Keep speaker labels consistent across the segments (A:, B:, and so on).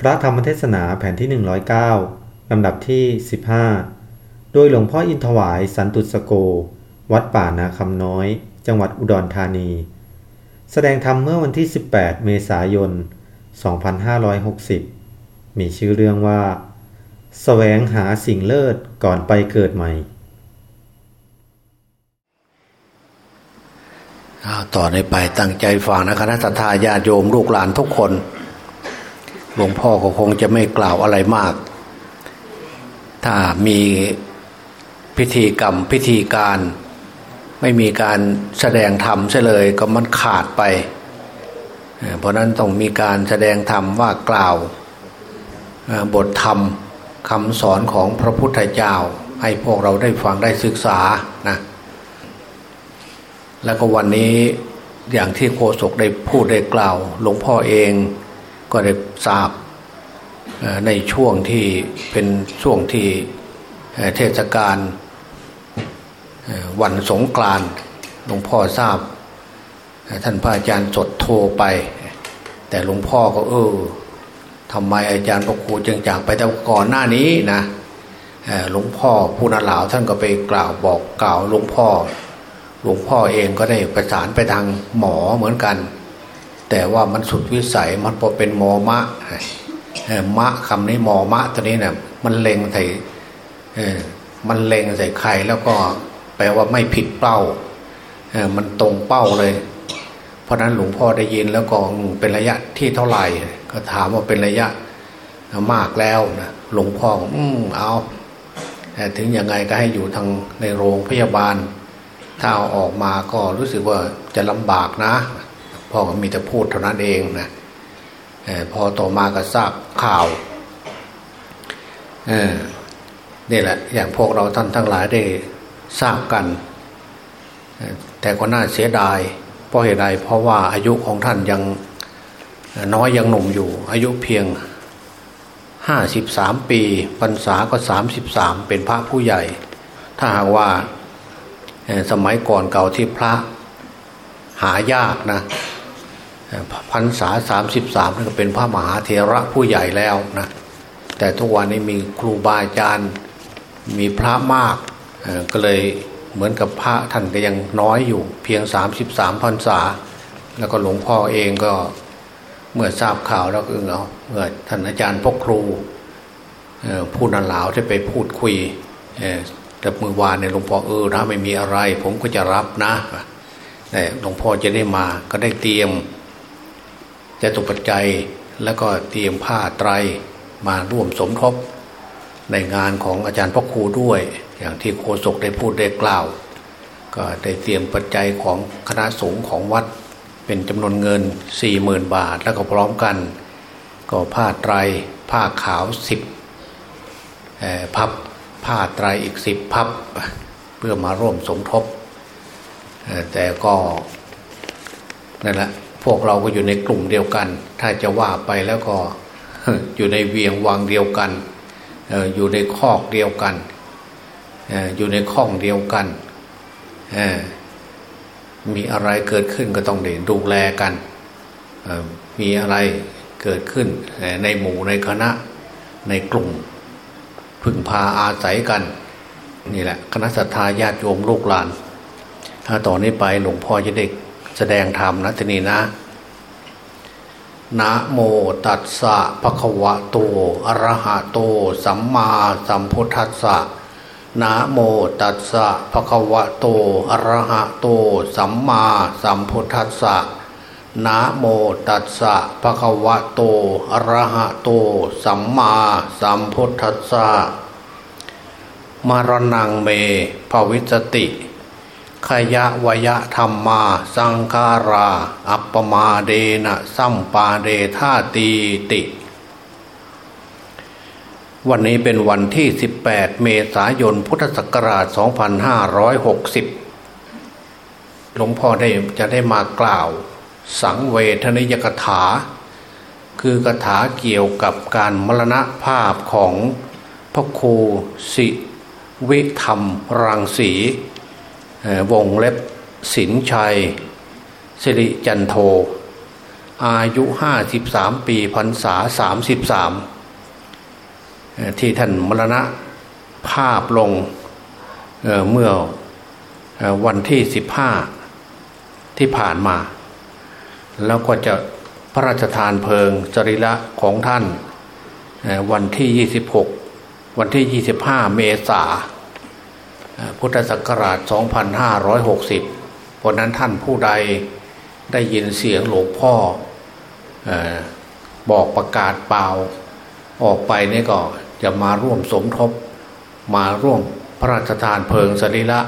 A: พระธรรมเทศนาแผ่นที่ 109 ลำดับที่ 15 โดยหลวงพ่ออินทวายสันตุสโก วัดป่านาคำน้อย จังหวัดอุดรธานี แสดงธรรมเมื่อวันที่ 18 เมษายน 2560 มีชื่อเรื่องว่าสแสวงหาสิ่งเลิศก่อนไปเกิดใหม่
B: ต่อในไปตั้งใจฟังนะคณะทาญาติโยมลูกหลานทุกคน หลวงพ่อก็คงจะไม่กล่าวอะไรมาก ถ้ามีพิธีกรรมพิธีการ ไม่มีการแสดงธรรมเฉลยก็มันขาดไป เพราะนั้นต้องมีการแสดงธรรมว่ากล่าวบทธรรมคำสอนของพระพุทธเจ้า ให้พวกเราได้ฟังได้ศึกษานะแล้วก็วันนี้อย่างที่โฆษกได้พูดได้กล่าว หลวงพ่อเอง ก็ได้ทราบในช่วงที่เป็นช่วงที่เทศกาลวันสงกรานต์หลวงพ่อทราบ ท่านพระอาจารย์สดโทรไป แต่หลวงพ่อก็เออทำไมอาจารย์พระครูจึงจากไปแต่ก่อนหน้านี้นะหลวงพ่อผู้นาหลาวท่านก็ไปกล่าวบอกกล่าวหลวงพ่อ หลวงพ่อเองก็ได้ประสานไปทางหมอเหมือนกัน แต่ว่ามันสุดวิสัยมันพอเป็นมอมะมะคำนี้มอมะตัวนี้เนะ่ยมันเล็งใส่มันเล็งใส่ใครแล้วก็แปลว่าไม่ผิดเป้ามันตรงเป้าเลย เพราะนั้นหลวงพ่อได้ยินแล้วก็เป็นระยะที่เท่าไหร่ ก็ถามว่าเป็นระยะมากแล้วนะหลวงพ่ออืมเอาถึงยังไงก็ให้อยู่ทางในโรงพยาบาล ถ้าเอาออกมาก็รู้สึกว่าจะลำบากนะ พ่อก็มีแต่พูดเท่านั้นเองนะพอต่อมาก็ทราบข่าวนี่แหละ อย่างพวกเราท่านทั้งหลายได้ทราบกัน แต่ก็น่าเสียดาย เพราะเหตุใดเพราะว่าอายุของท่านยังน้อยยังหนุ่มอยู่ อายุเพียงห้าสิบสามปีพรรษาก็สามสิบสามเป็นพระผู้ใหญ่ ถ้าหากว่าสมัยก่อนเก่าที่พระหายากนะ พรรษาสามสิบสามนี่ก็เป็นพระมหาเถระผู้ใหญ่แล้วนะแต่ทุกวันนี้มีครูบาอาจารย์มีพระมากก็เลยเหมือนกับพระท่านก็ยังน้อยอยู่เพียงสามสิบสามพรรษา แล้วก็หลวงพ่อเองก็เมื่อทราบข่าวแล้วก็เอาเมื่อท่านอาจารย์พกครูผู้นันหลาวที่ไปพูดคุยแต่มือวานเนี่ยหลวงพ่อเออถ้าไม่มีอะไร ผมก็จะรับนะแต่หลวงพ่อจะได้มาก็ได้เตรียม จะตุปัจจัยแล้วก็เตรียมผ้าไตรมาร่วมสมทบในงานของอาจารย์พ่อครูด้วย อย่างที่โฆษกได้พูดได้กล่าว ก็ได้เตรียมปัจจัยของคณะสงฆ์ของวัดเป็นจำนวนเงินสี่หมื่นบาท แล้วก็พร้อมกัน ก็ผ้าไตรผ้าขาวสิบพับผ้าไตรอีกสิบพับ เพื่อมาร่วมสมทบแต่ก็นั่นแหละ พวกเราก็อยู่ในกลุ่มเดียวกัน ถ้าจะว่าไปแล้วก็อยู่ในเวียงวังเดียวกันอยู่ในคอกเดียวกันอยู่ในข้องเดียวกัน มีอะไรเกิดขึ้นก็ต้องเด่นดูแลกัน มีอะไรเกิดขึ้นในหมู่ในคณะในกลุ่ม พึ่งพาอาศัยกัน นี่แหละ คณะสัตยาญาติโยมลูกหลาน ถ้าต่อนนี้ไปหลวงพ่อจะได้ แสดงธรรมนะทีนี้นะ นะโมตัสสะภะคะวะโตอะระหะโต สัมมาสัมพุทธัสสะนะโมตัสสะภะคะวะโตอะระหะโต สัมมาสัมพุทธัสสะนะโมตัสสะภะคะวะโตอะระหะโต สัมมาสัมพุทธัสสะมารนังเมภวิสติ ขยะวยะธรรมาสังการา อัปปมาเดนะสัมปาเดธาตีติ วันนี้เป็นวันที่ 18 เมษายนพุทธศักราช 2560 หลวงพ่อได้จะได้มากล่าว สังเวทนิยกถา คือกถาเกี่ยวกับการมรณะภาพของพระครูสิวิธรรมรังสี วงเล็บสินชัย สิริจันโท อายุห้าสิบสามปีพรรษาสามสิบสามที่ท่านมรณะภาพลงเเมื่อวันที่สิบห้าที่ผ่านมา แล้วก็จะพระราชทานเพลิงจริละของท่านวันที่ 26 วันที่ 25 เมษา พุทธศักราช 2560 เพราะนั้นท่านผู้ใดได้ยินเสียงหลวงพ่ออบอกประกาศเปล่า ออกไปนี่ก็จะมาร่วมสมทบ มาร่วมพระราชทานเพลิงสรีละ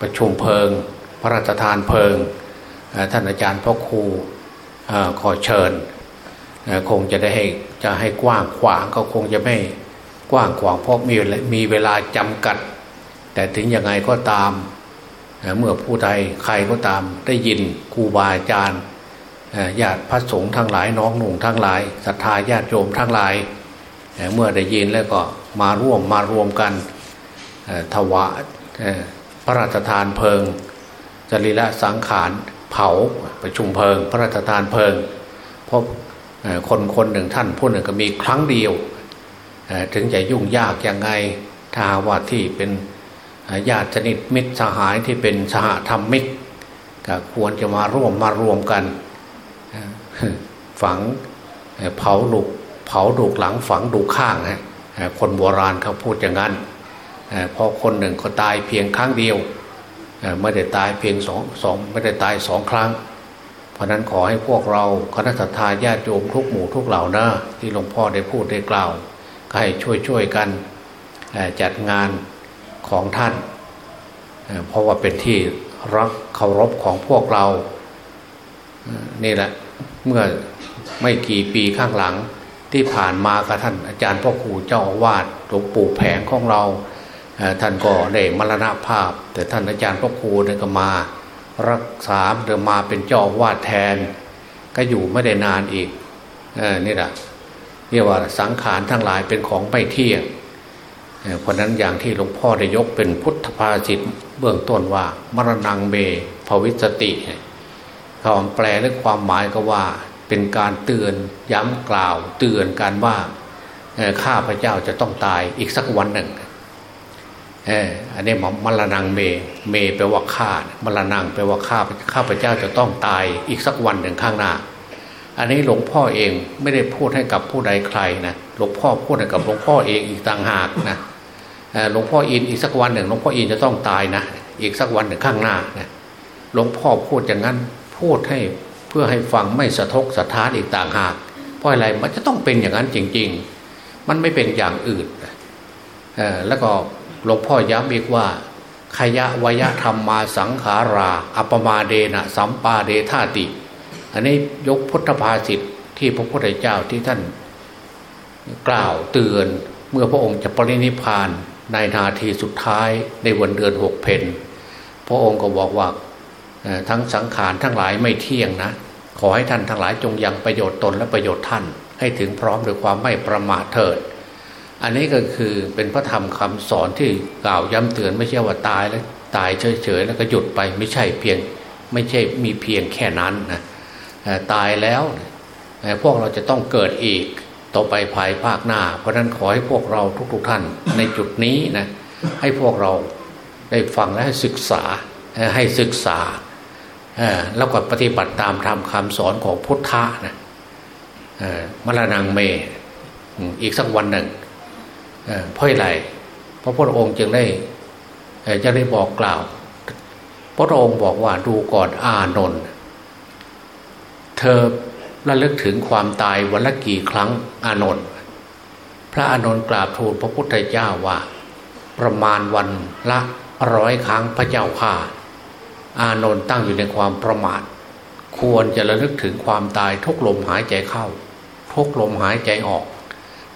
B: ประชุมเพลิง พระราชทานเพลิง ท่านอาจารย์พ่อครูขอเชิญ คงจะได้ให้จะให้กว้างขวางก็คงจะไม่ กว้างขวางเพราะมีมีเวลาจำกัด แต่ถึงยังไงก็ตาม เมื่อผู้ใดใครก็ตามได้ยินครูบาอาจารย์ญาติพระสงฆ์ทั้งหลายน้องหนุ่งทั้งหลายศรัทธาญาติโยมทั้งหลาย เมื่อได้ยินแล้วก็มาร่วมมารวมกันถวายพระราชทานเพลิงจริละสังขารเผาประชุมเพลิง พระราชทานเพลิงเพราะคนคนหนึ่งท่านผู้หนึ่งก็มีครั้งเดียว ถึงจะยุ่งยากยังไงถ้าว่าที่เป็นญาติสนิทมิตรสหายที่เป็นสหธรรมมิตรก็ควรจะมาร่วมมารวมกัน ฝังเผาดุกเผาดุกหลังฝังดุกข้างฮะคนโบราณเขาพูดอย่างนั้นพอคนหนึ่งก็ตายเพียงครั้งเดียวไม่ได้ตายเพียงสองสองไม่ได้ตายสองครั้ง เพราะนั้นขอให้พวกเราคณะสัตยาญาติโยมทุกหมู่ทุกเหล่านะที่หลวงพ่อได้พูดได้กล่าว ให้ช่วยช่วยกันจัดงานของท่าน เพราะว่าเป็นที่รักเคารพของพวกเรา นี่แหละเมื่อไม่กี่ปีข้างหลังที่ผ่านมากับท่านอาจารย์พ่อครูเจ้าอาวาสหลวงปู่แผงของเราท่านก็ได้มรณภาพ แต่ท่านอาจารย์พ่อครูเนี่ยก็มา รักษาเดิมมาเป็นเจ้าวาดแทน ก็อยู่ไม่ได้นานอีกนี่แหละ เรียกว่าสังขารทั้งหลายเป็นของไม่เที่ยงเพราะนั้นอย่างที่หลวงพ่อได้ยกเป็นพุทธภาษิตเบื้องต้นว่ามรณงเมภวิสติคำแปลและความหมายก็ว่าเป็นการเตือนย้ำกล่าวเตือนการว่าข้าพเจ้าจะต้องตายอีกสักวันหนึ่งอออันนี้มรณงเม เมแปลว่าข้ามรณงแปลว่าข้าข้าพเจ้าจะต้องตายอีกสักวันหนึ่งข้างหน้า อันนี้หลวงพ่อเองไม่ได้พูดให้กับผู้ใดใครนะหลวงพ่อพูดให้กับหลวงพ่อเองอีกต่างหากนะหลวงพ่ออินอีกสักวันหนึ่งหลวงพ่ออินจะต้องตายนะอีกสักวันหนึ่งข้างหน้านะหลวงพ่อพูดอย่างนั้นพูดให้เพื่อให้ฟังไม่สะทกสะท้านอีกต่างหากเพราะอะไรมันจะต้องเป็นอย่างนั้นจริง ๆ มันไม่เป็นอย่างอื่นแล้วก็หลวงพ่อย้ำอีกว่าขยะวยธรรมมาสังขารา อัปมาเดนะสัมปาเดธาติ อันนี้ยกพุทธภาษิตที่พระพุทธเจ้าที่ท่านกล่าวเตือนเมื่อพระองค์จะปรินิพานในนาทีสุดท้ายในวันเดือนหกเพนพระองค์ก็บอกว่าทั้งสังขารทั้งหลายไม่เที่ยงนะ ขอให้ท่านทั้งหลายจงยังประโยชน์ตนและประโยชน์ท่าน ให้ถึงพร้อมด้วยความไม่ประมาทเถิด อันนี้ก็คือเป็นพระธรรมคำสอนที่กล่าวย้ำเตือนไม่ใช่ว่าตายแล้วตายเฉยๆแล้วก็หยุดไปไม่ใช่เพียง ไม่ใช่มีเพียงแค่นั้นนะ ตายแล้วพวกเราจะต้องเกิดอีกต่อไปภายภาคหน้า เพราะนั้นขอให้พวกเราทุกๆท่านในจุดนี้นะให้พวกเราได้ฟังและให้ศึกษาให้ศึกษาแล้วก็ปฏิบัติตามธรรมคำสอนของพุทธะนะมรณงเม อีกสักวันหนึ่งเพราะอะไรเพราะพระองค์จึงได้จะได้บอกกล่าว พระองค์บอกว่าดูก่อนอานนท์ เธอระลึกถึงความตายวันละกี่ครั้งอานนท์พระอานนท์กราบทูลพระพุทธเจ้าว่า ประมาณวันละร้อยครั้งพระเจ้าข่าอานนท์ตั้งอยู่ในความประมาท ควรจะระลึกถึงความตายทุกลมหายใจเข้า ทุกลมหายใจออก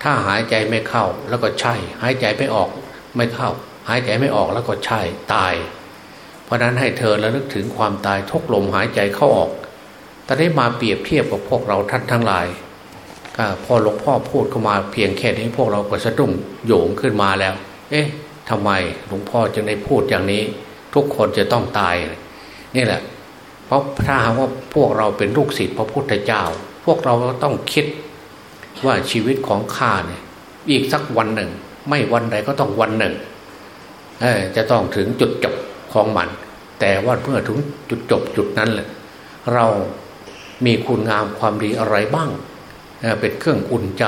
B: ถ้าหายใจไม่เข้าแล้วก็ใช่ หายใจไม่ออกไม่เข้า หายใจไม่ออกแล้วก็ใช่ตาย เพราะนั้นให้เธอระลึกถึงความตายทุกลมหายใจเข้าออก แต่ได้มาเปรียบเทียบกับพวกเราท่านทั้งหลายพอหลวงพ่อพูดเข้ามาเพียงแค่นี้พวกเราก็สะดุ้งโยงขึ้นมาแล้ว เอ๊ะทำไมหลวงพ่อจึงได้พูดอย่างนี้ ทุกคนจะต้องตาย นี่แหละ เพราะถ้าว่าพวกเราเป็นลูกศิษย์พระพุทธเจ้า พวกเราต้องคิดว่าชีวิตของข้าเนี่ยอีกสักวันหนึ่ง ไม่วันใดก็ต้องวันหนึ่งจะต้องถึงจุดจบของมัน แต่ว่าเมื่อถึงจุดจบจุดนั้นแหละเรา มีคุณงามความดีอะไรบ้าง เป็นเครื่องอุ่นใจ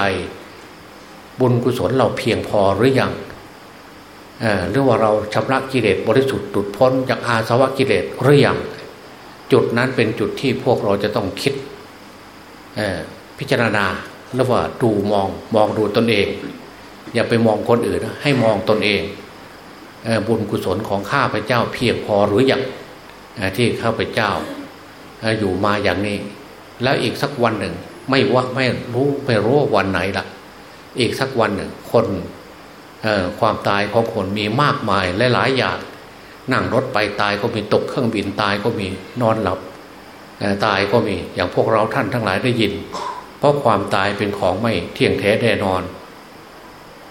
B: บุญกุศลเราเพียงพอหรือยังหรือว่าเราชำระกิเลสบริสุทธิ์ตุดพ้นจากอาสวะกิเลสหรือยังจุดนั้นเป็นจุดที่พวกเราจะต้องคิดพิจารณาแล้วว่าดูมองมองดูตนเอง อย่าไปมองคนอื่นให้มองตนเองบุญกุศลของข้าพเจ้าเพียงพอหรือยังที่ข้าพเจ้าอยู่มาอย่างนี้ แล้วอีกสักวันหนึ่ง ไม่ว่าไม่รู้ไม่รู้วันไหนละอีกสักวันหนึ่ง คนความตายของคนมีมากมายและหลายอย่างนั่งรถไปตายก็มีตกเครื่องบินตายก็มีนอนหลับตายก็มีอย่างพวกเราท่านทั้งหลายได้ยิน เพราะความตายเป็นของไม่เที่ยงแท้แน่นอน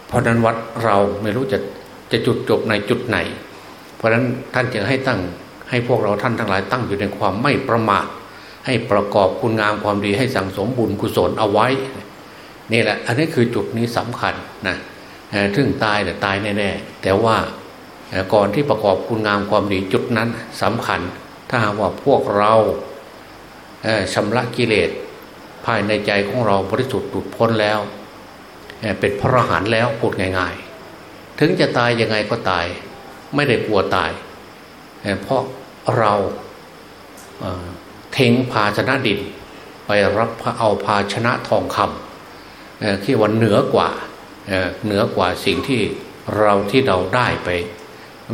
B: เพราะนั้นวัดเราไม่รู้จะจะจุดจบในจุดไหน เพราะนั้นท่านจึงให้ตั้งให้พวกเราท่านทั้งหลายตั้งอยู่ในความไม่ประมาท ให้ประกอบคุณงามความดีให้สั่งสมบุญกุศลเอาไว้ นี่แหละ อันนี้คือจุดนี้สำคัญนะถึงตายแต่ตายแน่ๆแต่ว่าก่อนที่ประกอบคุณงามความดีจุดนั้นสำคัญ ถ้าว่าพวกเราชำระกิเลสภายในใจของเราบริสุทธิ์หลุดพ้นแล้ว เป็นพระหันแล้วพูดง่าย ๆ ถึงจะตายยังไงก็ตาย ไม่ได้กลัวตาย เพราะเรา ทงภาชนะดิน ไปรับเอาภาชนะทองคำที่วันเหนือกว่าเหนือกว่าสิ่งที่เราที่เราได้ไป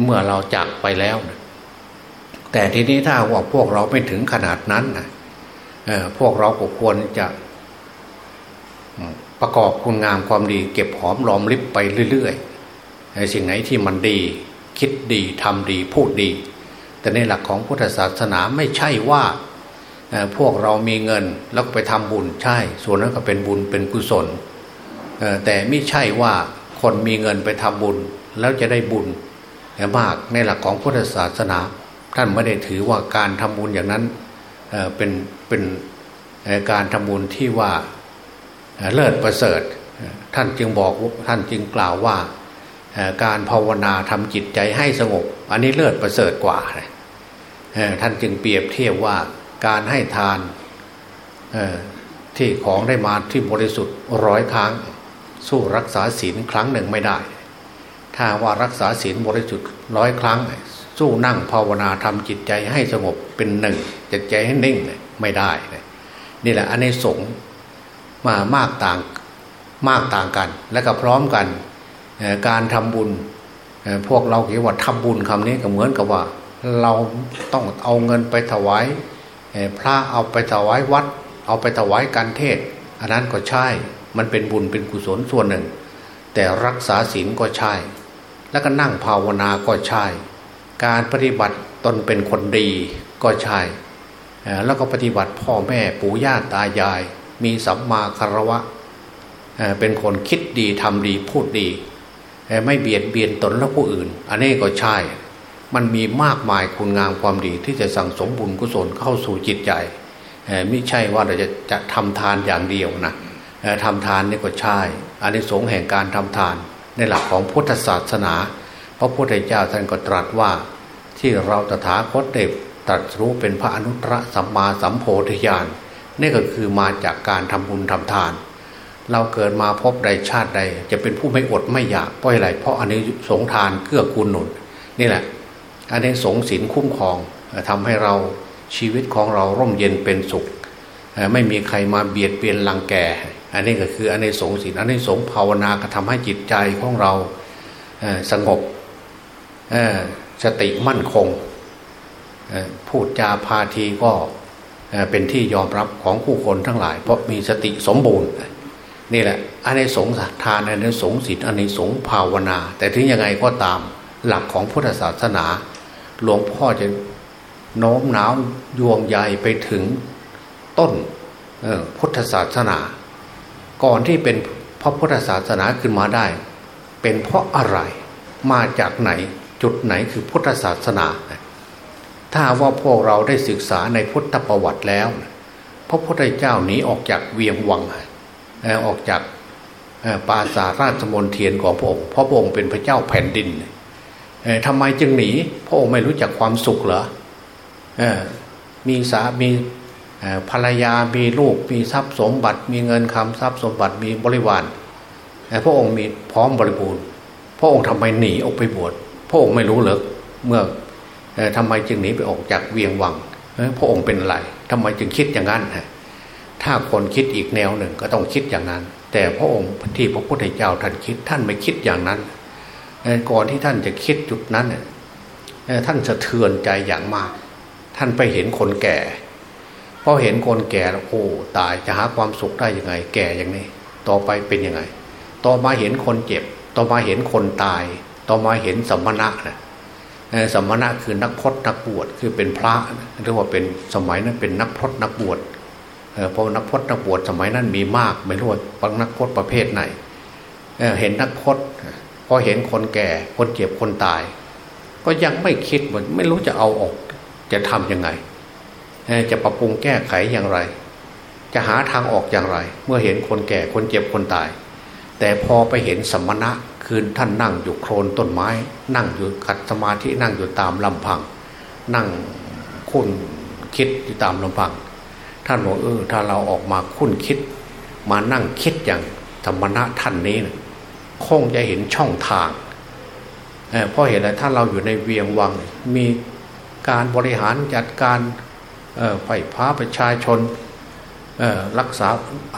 B: เมื่อเราจากไปแล้ว แต่ทีนี้ถ้าว่าพวกเราไม่ถึงขนาดนั้นนะพวกเราก็ควรจะประกอบคุณงามความดี เก็บหอมรอมริบไปเรื่อยๆสิ่งไหนที่มันดี คิดดีทำดีพูดดี แต่ในหลักของพุทธศาสนาไม่ใช่ว่า พวกเรามีเงินแล้วก็ไปทำบุญใช่ ส่วนนั้นก็เป็นบุญเป็นกุศลแต่ไม่ใช่ว่าคนมีเงินไปทำบุญ แล้วจะได้บุญมากในหลักของพุทธศาสนา ท่านไม่ได้ถือว่าการทำบุญอย่างนั้นเป็นเป็นการทำบุญที่ว่าเลิศประเสริฐ ท่านจึงบอกท่านจึงกล่าวว่าการภาวนาทำจิตใจให้สงบ อันนี้เลิศประเสริฐกว่าท่านจึงเปรียบเทียบว่า การให้ทานที่ของได้มาที่บริสุทธิ์ร้อยครั้ง สู้รักษาศีลครั้งหนึ่งไม่ได้ ถ้าว่ารักษาศีลบริสุทธิ์ร้อยครั้ง สู้นั่งภาวนาทำจิตใจให้สงบเป็นหนึ่งจิตใจให้นิ่งไม่ได้ นี่แหละอันนี้สงมามากต่างมากต่างกัน และก็พร้อมกันการทำบุญพวกเราคิดว่าทำบุญคำนี้ก็เหมือนกับว่า เราต้องเอาเงินไปถวาย พระเอาไปถวายวัด เอาไปถวายการเทศ อันนั้นก็ใช่ มันเป็นบุญเป็นกุศลส่วนหนึ่ง แต่รักษาศีลก็ใช่ แล้วก็นั่งภาวนาก็ใช่ การปฏิบัติตนเป็นคนดีก็ใช่ แล้วก็ปฏิบัติพ่อแม่ปู่ย่าตายาย มีสัมมาคารวะ เป็นคนคิดดีทำดีพูดดี ไม่เบียดเบียนตนและผู้อื่น อันนี้ก็ใช่ มันมีมากมายคุณงามความดีที่จะสั่งสมบุญกุศลเข้าสู่จิตใจไม่ใช่ว่าเราจะจะทำทานอย่างเดียวนะทำทานนี่ก็ใช่อันนี้สงแห่งการทำทาน ในหลักของพุทธศาสนา พระพุทธเจ้าท่านก็ตรัสว่า ที่เราตถาคตเด็ตรัสรู้เป็นพระอนุตตรสัมมาสัมโพธิญาณนี่ก็คือมาจากการทำบุญทำทาน เราเกิดมาพบใดชาติใด จะเป็นผู้ไม่อดไม่อยากเพราะอะไรเพราะอันนี้สงทานเกื้อกูลหนุนนี่แหละ อันนี้สงศีลคุ้มครองทำให้เราชีวิตของเราร่มเย็นเป็นสุข ไม่มีใครมาเบียดเบียนลังแก อันนี้ก็คืออันนี้สงสินอันนี้สงภาวนาก็ทำให้จิตใจของเราสงบสติมั่นคงพูดจาพาทีก็เป็นที่ยอมรับของผู้คนทั้งหลาย เพราะมีสติสมบูรณ์นี่แหละอันนี้สงทานอันนี้สงสินอันนี้สงภาวนา แต่ถึงยังไงก็ตามหลักของพุทธศาสนา หลวงพ่อจะโน้มน้าวยวงใยไปถึงต้นพุทธศาสนา ก่อนที่เป็นพระพุทธศาสนาขึ้นมาได้ เป็นเพราะอะไรมาจากไหนจุดไหนคือพุทธศาสนา ถ้าว่าพวกเราได้ศึกษาในพุทธประวัติแล้ว พระพุทธเจ้าหนีออกจากเวียงวังออกจากปราสาทราชมนเทียนของพระองค์เพราะพระองค์เป็นพระเจ้าแผ่นดิน ทำไมจึงหนีพระองค์ไม่รู้จักความสุขเหรอมีสามีภรรยามีลูกมีทรัพย์สมบัติ มีเงินคำทรัพย์สมบัติมีบริวารพระองค์มีพร้อมบริบูรณ์ พระองค์ทำไมหนีออกไปบวชพระองค์ไม่รู้เหรอเมื่อทำไมจึงหนีไปออกจากเวียงวังพระองค์เป็นอะไรทำไมจึงคิดอย่างนั้นถ้าคนคิดอีกแนวหนึ่งก็ต้องคิดอย่างนั้น แต่พระองค์ที่พระพุทธเจ้าท่านคิดท่านไม่คิดอย่างนั้น ก่อนที่ท่านจะคิดจุดนั้นท่านสะเทือนใจอย่างมาก ท่านไปเห็นคนแก่พอเห็นคนแก่แล้วโอ้ตายจะหาความสุขได้ยังไง แก่อย่างนี้ ต่อไปเป็นยังไง ต่อมาเห็นคนเจ็บ ต่อมาเห็นคนตาย ต่อมาเห็นสมณะนะสมณะคือนักพรตนักบวชคือเป็นพระเรียกว่าเป็นสมัยนั้นเป็นนักพรตนักบวชเพราะนักพรตนักบวชสมัยนั้นมีมาก ไม่รู้ว่าบางนักพรตประเภทไหนเห็นนักพรตพ อเห็นคนแก่คนเจ็บคนตาย ก็ยังไม่คิดเหมือนไม่รู้จะเอาออก จะทํำยังไง จะปรับปรุงแก้ไขอย่างไร จะหาทางออกอย่างไร เมื่อเห็นคนแก่คนเจ็บคนตาย แต่พอไปเห็นสมณะคืนท่านนั่งอยู่โคลนต้นไม้ นั่งอยู่ขัดสมาธินั่งอยู่ตามลำพัง นั่งคุ้นคิดอยู่ตามลำพัง ท่านบอกเออถ้าเราออกมาคุ้นคิด มานั่งคิดอย่างธรรมณะท่านนี้นะ คงจะเห็นช่องทางเพราะเห็นอะไรถ้าเราอยู่ในเวียงวังมีการบริหารจัดการไฟฟ้าประชาชนรักษา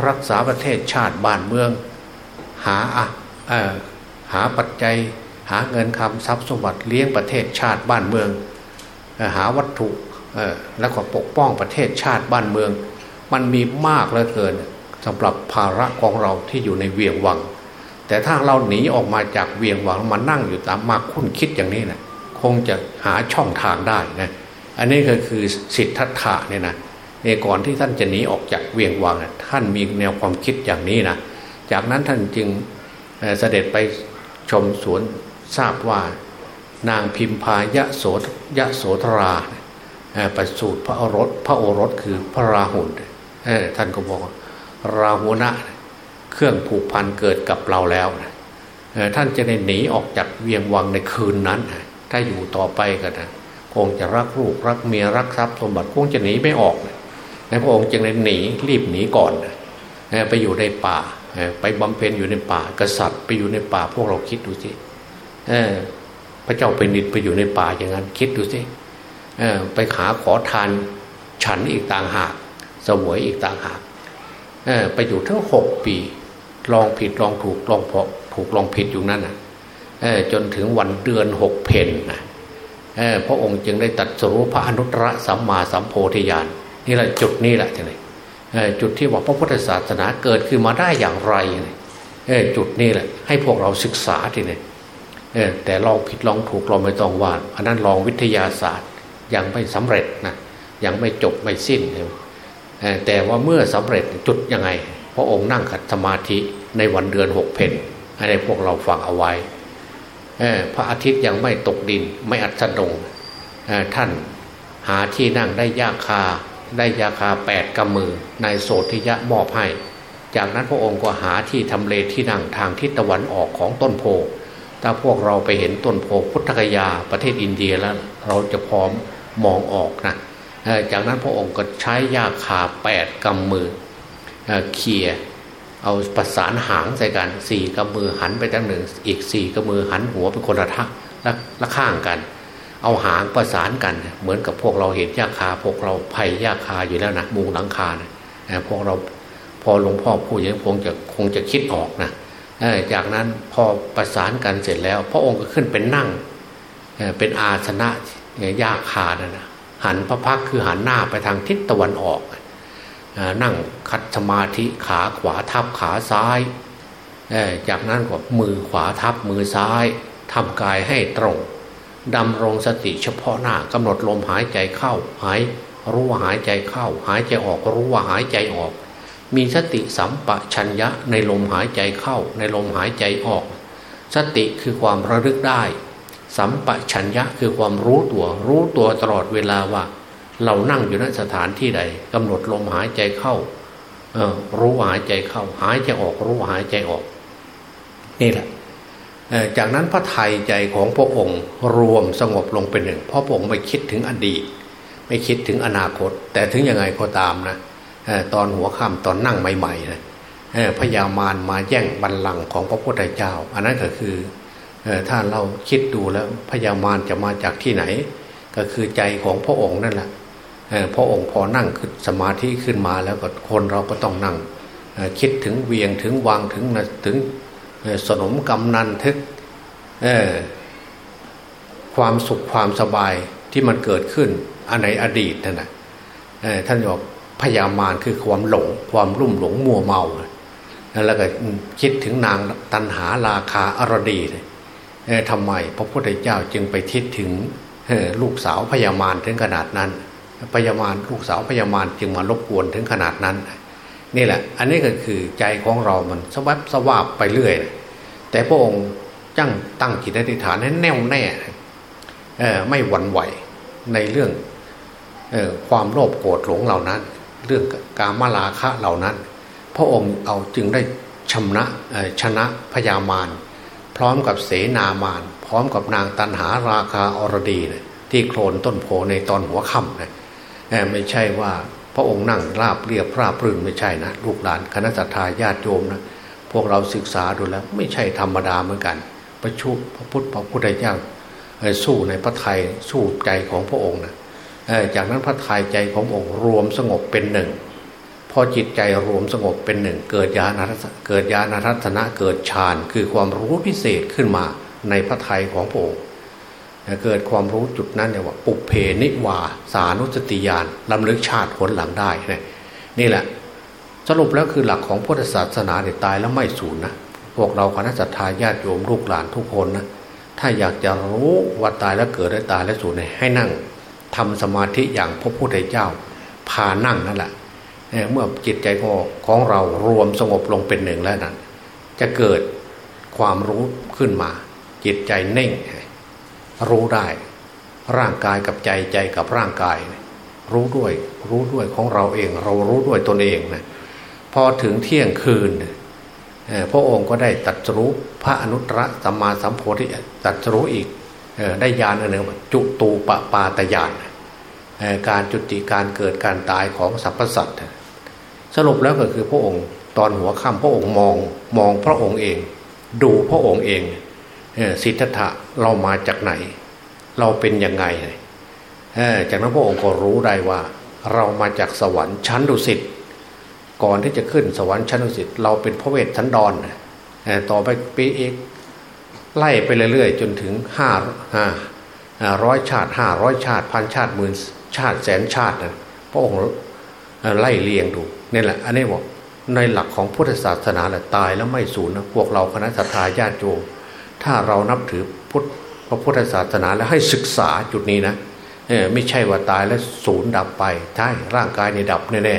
B: รักษาประเทศชาติบ้านเมือง หาหาปัจจัยหาเงินคำทรัพย์สมบัติเลี้ยงประเทศชาติบ้านเมือง หาวัตถุแล้วก็ปกป้องประเทศชาติบ้านเมือง มันมีมากเหลือเกินสำหรับภาระของเราที่อยู่ในเวียงวัง แต่ถ้าเราหนีออกมาจากเวียงวังมานั่งอยู่ตามมาคุ้นคิดอย่างนี้นะคงจะหาช่องทางได้นะอันนี้ก็คือสิทธัตถะเนี่ยนะในก่อนที่ท่านจะหนีออกจากเวียงวังท่านมีแนวความคิดอย่างนี้นะจากนั้นท่านจึงเสด็จไปชมสวนทราบว่านางพิมพายะโสยะโสธราประสูตรพระโอรสพระโอรสคือพระราหุลท่านก็บอกราหุนะ เครื่องผูกพันเกิดกับเราแล้วท่านจะได้หนีออกจากเวียงวังในคืนนั้น ถ้าอยู่ต่อไปกันนะคงจะรักลูกรักเมียรักทรัพย์สมบัติคงจะหนีไม่ออกในพระองค์จึงเลยหนีรีบหนีก่อนไปอยู่ในป่าไปบำเพ็ญอยู่ในป่า กษัตริย์ไปอยู่ในป่าพวกเราคิดดูสิพระเจ้าเป็นนิดไปอยู่ในป่าอย่างนั้นคิดดูสิไปหาขอทานฉันอีกต่างหากสวยอีกต่างหากไปอยู่ทั้งหกปี ลองผิดลองถูกลองพอถูกลองผิดอยู่นั่นนะจนถึงวันเดือนหกเพนนะพระองค์จึงได้ตัดสรุพระอนุตตรสัมมาสัมโพธิญาณนี่แหละจุดนี้แหละทีนี้จุดที่ว่าพระพุทธศาสนาเกิดขึ้นมาได้อย่างไรจุดนี้แหละให้พวกเราศึกษาทีนี้แต่ลองผิดลองถูกลองไม่ต้องวานอันนั้นลองวิทยาศาสตร์ยังไม่สำเร็จนะยังไม่จบไม่สิ้นแต่ว่าเมื่อสำเร็จจุดยังไง พระองค์นั่งขัดสมาธิในวันเดือนหกเพนให้พวกเราฟังเอาไว้พระอาทิตย์ยังไม่ตกดินไม่อัดสดงท่านหาที่นั่งได้ยาคาได้ยาคาแปดกำมือในโสธิยะมอบให้ จากนั้นพระองค์ก็หาที่ทำเลที่นั่งทางทิศตะวันออกของต้นโพถ้าพวกเราไปเห็นต้นโพพุทธกยาประเทศอินเดียแล้ว เราจะพร้อมมองออกนะจากนั้นพระองค์ก็ใช้ยาคาแปดกำมือ เขี่ยเอาประสานหางใส่กันสี่กำมือหันไปทางหนึ่ง อีกสี่กำมือหันหัวเป็นคนละทักละข้างกัน เอาหางประสานกัน เหมือนกับพวกเราเห็นยาคา พวกเราไผ่ยาคาอยู่แล้วนะมุงหลังคานะพวกเราพอหลวงพ่อพูดอย่างนี้คงจะคงจะคิดออกนะจากนั้นพอประสานกันเสร็จแล้ว พระองค์ก็ขึ้นเป็นนั่งเป็นอาสนะยาคานะนะหันพระพักคือหันหน้าไปทางทิศตะวันออก นั่งคัดสมาธิขาขวาทับขาซ้าย จากนั้นก็มือขวาทับมือซ้ายทำกายให้ตรงดำรงสติเฉพาะหน้ากำหนดลมหายใจเข้าหายรู้ว่าหายใจเข้า หายใจออกรู้ว่าหายใจออก มีสติสัมปชัญญะในลมหายใจเข้า ในลมหายใจออก สติคือความระลึกได้ สัมปชัญญะคือความรู้ตัวรู้ตัวตลอดเวลาว่า เรานั่งอยู่ณสถานที่ใดกำหนดลมหายใจเข้าเออรู้หายใจเข้า หายใจออก รู้หายใจออก นี่แหละจากนั้นพระไทยใจของพระองค์รวมสงบลงเป็นหนึ่งเพราะพระองค์ไม่คิดถึงอดีต ไม่คิดถึงอนาคต แต่ถึงยังไงก็ตามนะตอนหัวค่ำตอนนั่งใหม่ๆนะพญามารมาแย่งบัลลังก์ของพระพุทธเจ้า อันนั้นก็คือถ้าเราคิดดูแล้วพญามารจะมาจากที่ไหน ก็คือใจของพระองค์นั่นแหละ พระองค์พอนั่งขึ้นสมาธิขึ้นมาแล้วก็คนเราก็ต้องนั่งคิดถึงเวียงถึงวางถึงถึงสนมกำนันทึกความสุขความสบายที่มันเกิดขึ้นอันในอดีตนั่นะท่านบอกพยามารคือความหลง ความรุ่มหลงมัวเมา แล้วก็คิดถึงนางตันหาราคาอรดีทำไมพระพุทธเจ้าจึงไปคิดถึงลูกสาวพยามารถึงขนาดนั้น พยามารลูกสาวพยามารจึงมารบกวนถึงขนาดนั้น นี่แหละ อันนี้ก็คือใจของเรามันสวับสวาบไปเรื่อย แต่พระองค์จังตั้งจิตอธิษฐานให้แน่วแน่ไม่หวั่นไหวในเรื่องออความโลภโกรธหลงเหล่านั้น เรื่องกามลาคะเหล่านั้น พระองค์เอาจึงได้ชนะชนะพญามารพร้อมกับเสนามารพร้อมกับนางตันหาราคาอรดีที่โคลนต้นโพในตอนหัวค่ำนะ ไม่ใช่ว่าพระองค์นั่งราบเรียบราบรื่นไม่ใช่นะลูกหลานคณะสัตยาญาติโยมนะพวกเราศึกษาดูแล้วไม่ใช่ธรรมดาเหมือนกัน ประชุพระพุทธพระพุทธเจ้าสู้ในพระไทยสู้ใจของพระองค์นะจากนั้นพระไทยใจขององค์รวมสงบเป็นหนึ่งพอจิตใจรวมสงบเป็นหนึ่ง เกิดญาณเกิดญาณรัตนะเกิดฌานคือความรู้พิเศษขึ้นมาในพระไทยของพระองค์ เกิดความรู้จุดนั้นเนี่ยว่าปุเพนิวาสานุสติยานลำลึกชาติผลหลังได้นี่นี่แหละ สรุปแล้วคือหลักของพุทธศาสนาเนี่ยตายแล้วไม่สูญนะพวกเราคณะสัตยาญาติโยมลูกหลานทุกคนนะถ้าอยากจะรู้ว่าตายแล้วเกิดแล้ตายแล้วสูญเนี่ยให้นั่งทำสมาธิอย่างพระพุทธเจ้าพานั่งนั่นแหละเมื่อจิตใจของเรารวมสงบลงเป็นหนึ่งแล้วนั้นจะเกิดความรู้ขึ้นมา จิตใจเน่ง รู้ได้ ร่างกายกับใจใจกับร่างกาย รู้ด้วย รู้ด้วยของเราเอง เรารู้ด้วยตนเองนะพอถึงเที่ยงคืนพระองค์ก็ได้ตัดรู้พระอนุตตรสัมมาสัมโพธิตัดรู้อีกได้ยานอันหนึ่งจุตูปปาตยานการจุติการเกิดการตายของสรรพสัตว์สรุปแล้วก็คือพระองค์ตอนหัวค่ำพระองค์มองมองพระองค์เอง ดูพระองค์เอง สิทธัตถะเรามาจากไหน เราเป็นยังไงจากนั้นพระองค์ก็รู้ได้ว่า เรามาจากสวรรค์ชั้นดุสิตก่อนที่จะขึ้นสวรรค์ชั้นดุสิตเราเป็นพระเวทชั้นดอนต่อไปปีเอกไล่ไปเรื่อยๆ จนถึงห้าร้อยชาติห้าร้อยชาติพันชาติหมื่นชาติแสนชาตินะพระองค์ไล่เลียงดูนี่แหละ อันนี้บอกในหลักของพุทธศาสนาแหละตายแล้วไม่สูญนะพวกเราคณะสัตยาญาติโยม ถ้าเรานับถือพุทธพระพุทธศาสนาแล้วให้ศึกษาจุดนี้นะไม่ใช่ว่าตายแล้วสูญดับไปใช่ร่างกายในดับแน่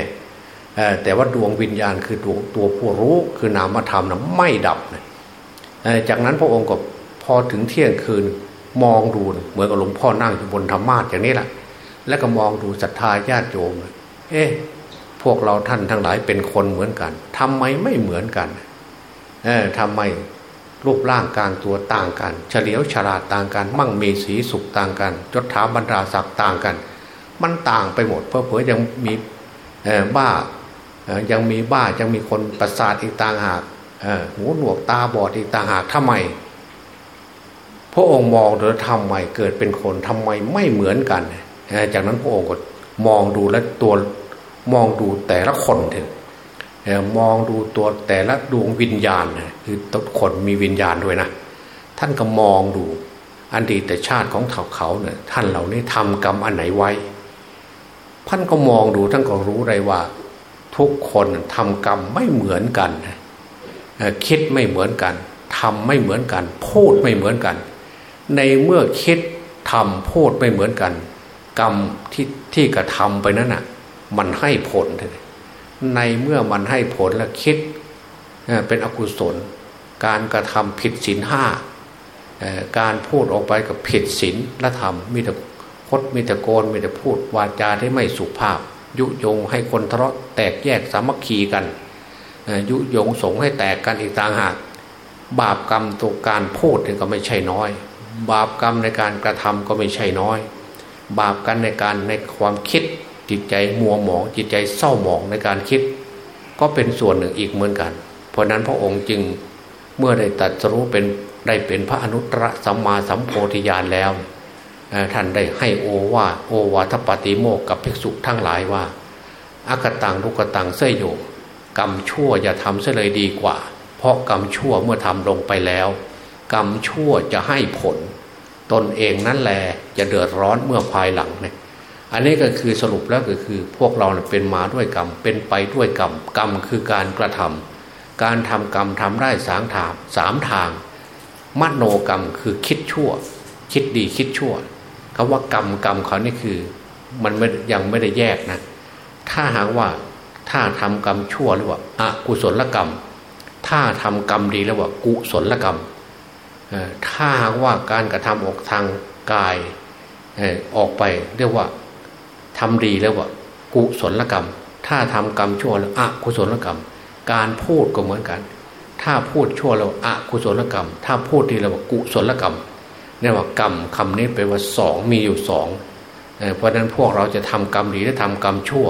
B: ๆแต่ว่าดวงวิญญาณคือดวงตัวผู้รู้คือนามธรรมนะไม่ดับนะจากนั้นพระองค์ก็พอถึงเที่ยงคืนมองดูเหมือนกับหลวงพ่อนั่งอยู่บนธรรมาสอย่างนี้แหละแล้วก็มองดูศรัทธาญาติโยมเอ๊ะพวกเราท่านทั้งหลายเป็นคนเหมือนกันทำไมไม่เหมือนกันเออทำไม รูปร่างกลางตัวต่างกัน เฉลียวฉลาดต่างกัน มั่งมีสีสุขต่างกันจดถาบรรดาศักดิ์ต่างกัน มันต่างไปหมดเพราะเผื่อยังมีบ้ายังมีบ้ายังมีคนประสาทอีกต่างหากหูหนวกตาบอดอีกต่างหากทำไมพระองค์มองหรือทำไมเกิดเป็นคนทำไมไม่เหมือนกัน จากนั้นพระองค์ก็มองดูและตัวมองดูแต่ละคนเถอะ มองดูตัวแต่ละดวงวิญญาณคือทุกคนมีวิญญาณด้วยนะ ท่านก็มองดูอันดีแต่ชาติของเขาเขาเนี่ยท่านเหล่านี้ทำกรรมอันไหนไว้ ท่านก็มองดูท่านก็รู้ได้ว่า ทุกคนทำกรรมไม่เหมือนกันคิดไม่เหมือนกันทำไม่เหมือนกัน พูดไม่เหมือนกัน ในเมื่อคิดทำพูดไม่เหมือนกัน กรรมที่ที่กระทำไปนั้นอะ มันให้ผลเลย ในเมื่อมันให้ผลและคิดเป็นอกุศล การกระทำผิดศีลห้าการพูดออกไปกับผิดศีลและธรรมมีแต่คดมีแต่โกนมีแต่พูดวาจาที่ไม่สุภาพ ยุยงให้คนทะเลาะแตกแยกสามัคคีกัน ยุยงสงให้แตกกันอีกต่างหาก บาปกรรมตัวการพูดก็ไม่ใช่น้อย บาปกรรมในการกระทำก็ไม่ใช่น้อย บาปกันในการในความคิด จิตใจมัวหมอง จิตใจเศร้าหมองในการคิด ก็เป็นส่วนหนึ่งอีกเหมือนกัน เพราะนั้นพระองค์จึงเมื่อได้ตัดสู้เป็นได้เป็นพระอนุตตรสัมมาสัมโพธิญาณแล้วท่านได้ให้โอว่าโอวาทปฏิโมกกับภิกษุทั้งหลายว่าอากตังทุกตังเสยโยกรรมชั่วอย่าทำเสียเลยดีกว่า เพราะกรรมชั่วเมื่อทำลงไปแล้ว กรรมชั่วจะให้ผล ตนเองนั่นแหละจะเดือดร้อนเมื่อภายหลังเนี่ย อันนี้ก็คือสรุปแล้วก็คือพวกเราเป็นมาด้วยกรรม เป็นไปด้วยกรรม กรรมคือการกระทำการทำกรรมทำได้สามทางสามทาง มโนกรรมคือคิดชั่ว คิดดีคิดชั่วคาว่ากรรมกรรมเขานี่คือ มันมยังไม่ได้แยกนะ ถ้าหากว่าถ้าทำกรรมชั่วหรือว่าอากุศลกรรม ถ้าทำกรรมดีแล้วว่ากุศลกรรมถ้าหากว่าการกระทำออกทางกายออกไปเรียกว่า ทำดีแล้วว่ากุศลกรรม ถ้าทำกรรมชั่วแล้วอะกุศลกรรม การพูดก็เหมือนกัน ถ้าพูดชั่วแล้วอะกุศลกรรม ถ้าพูดดีแล้วว่ากุศลกรรมเนี่ยว่ากรรมคำนี้แปลว่าสองมีอยู่สองเพราะฉะนั้นพวกเราจะทำกรรมดีและทำกรรมชั่ว